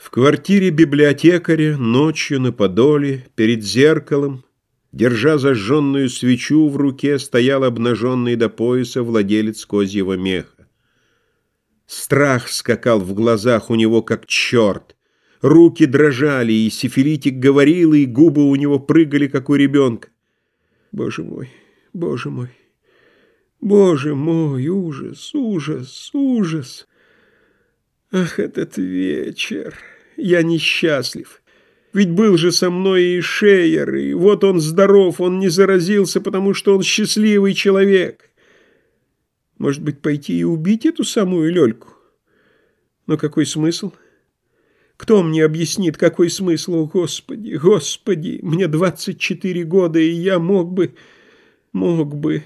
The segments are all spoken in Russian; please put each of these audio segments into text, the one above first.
В квартире библиотекаря ночью на подоле перед зеркалом, держа зажженную свечу в руке, стоял обнаженный до пояса владелец козьего меха. Страх скакал в глазах у него, как черт. Руки дрожали, и сифилитик говорил, и губы у него прыгали, как у ребенка. Боже мой, боже мой, боже мой, ужас, ужас, ужас. Ах, этот вечер! Я несчастлив. Ведь был же со мной и Шейер, и вот он здоров, он не заразился, потому что он счастливый человек. Может быть, пойти и убить эту самую Лёльку? Но какой смысл? Кто мне объяснит, какой смысл? О, Господи, Господи, мне 24 года, и я мог бы, мог бы...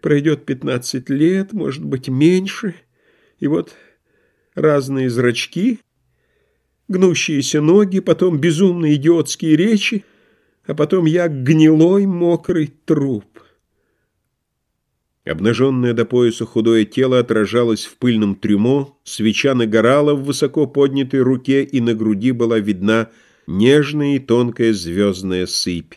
Пройдет 15 лет, может быть, меньше, и вот разные зрачки, гнущиеся ноги, потом безумные идиотские речи, а потом я гнилой мокрый труп. Обнаженное до пояса худое тело отражалось в пыльном трюмо, свеча нагорала в высоко поднятой руке, и на груди была видна нежная и тонкая звездная сыпь.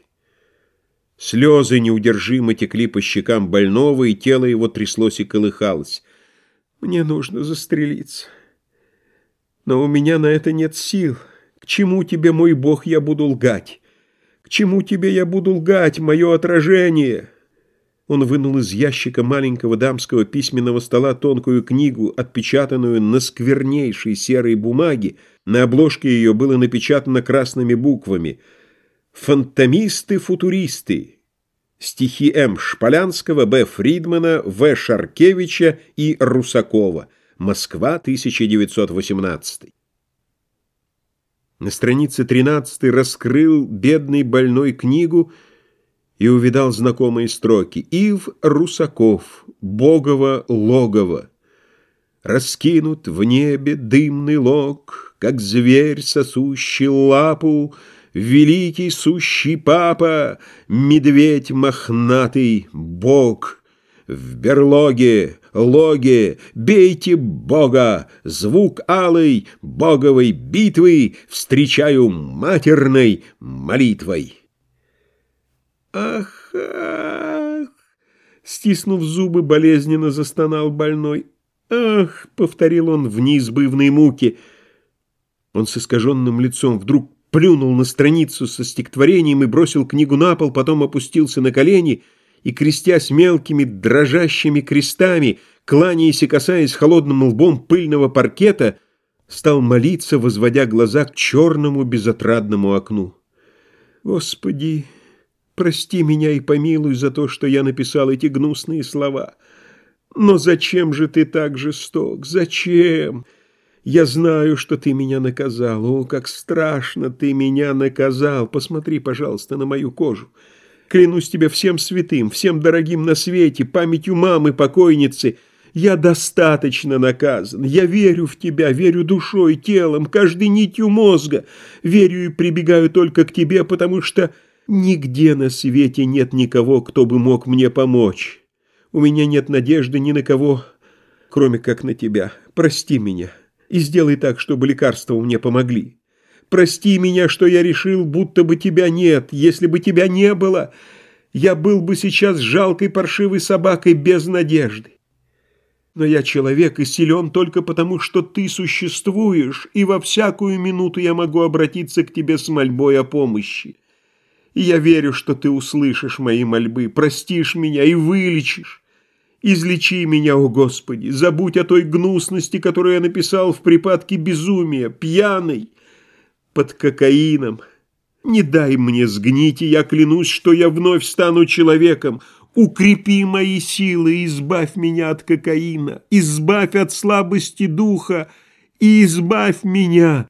Слезы неудержимо текли по щекам больного, и тело его тряслось и колыхалось. «Мне нужно застрелиться». Но у меня на это нет сил. К чему тебе, мой Бог, я буду лгать? К чему тебе я буду лгать, мое отражение?» Он вынул из ящика маленького дамского письменного стола тонкую книгу, отпечатанную на сквернейшей серой бумаге. На обложке ее было напечатано красными буквами «Фантомисты-футуристы». Стихи М. Шполянского, Б. Фридмана, В. Шаркевича и Русакова – Москва, 1918. На странице 13 раскрыл бедный больной книгу и увидал знакомые строки. Ив Русаков, Богова логово. Раскинут в небе дымный лог, Как зверь, сосущий лапу, Великий сущий папа, Медведь мохнатый, Бог — в берлоге, логе, бейте Бога, звук алый боговой битвы встречаю матерной молитвой. Ах, ах! Стиснув зубы, болезненно застонал больной. Ах, повторил он в неизбывной муке. Он с искаженным лицом вдруг плюнул на страницу со стихотворением и бросил книгу на пол, потом опустился на колени — и, крестясь мелкими дрожащими крестами, кланяясь и касаясь холодным лбом пыльного паркета, стал молиться, возводя глаза к черному безотрадному окну. «Господи, прости меня и помилуй за то, что я написал эти гнусные слова. Но зачем же ты так жесток? Зачем? Я знаю, что ты меня наказал. О, как страшно ты меня наказал! Посмотри, пожалуйста, на мою кожу». Клянусь тебе всем святым, всем дорогим на свете, памятью мамы покойницы. Я достаточно наказан. Я верю в тебя, верю душой, телом, каждой нитью мозга. Верю и прибегаю только к тебе, потому что нигде на свете нет никого, кто бы мог мне помочь. У меня нет надежды ни на кого, кроме как на тебя. Прости меня и сделай так, чтобы лекарства мне помогли. Прости меня, что я решил, будто бы тебя нет. Если бы тебя не было, я был бы сейчас жалкой паршивой собакой без надежды. Но я человек и силен только потому, что ты существуешь, и во всякую минуту я могу обратиться к тебе с мольбой о помощи. И я верю, что ты услышишь мои мольбы, простишь меня и вылечишь. Излечи меня, о Господи, забудь о той гнусности, которую я написал в припадке безумия, пьяный, под кокаином. Не дай мне сгнить, и я клянусь, что я вновь стану человеком. Укрепи мои силы, избавь меня от кокаина, избавь от слабости духа и избавь меня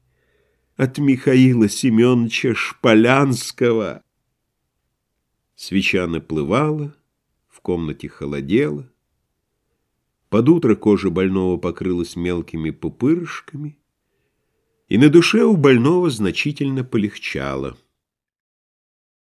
от Михаила Семеновича Шполянского. Свеча наплывала, в комнате холодело. Под утро кожа больного покрылась мелкими пупырышками — и на душе у больного значительно полегчало –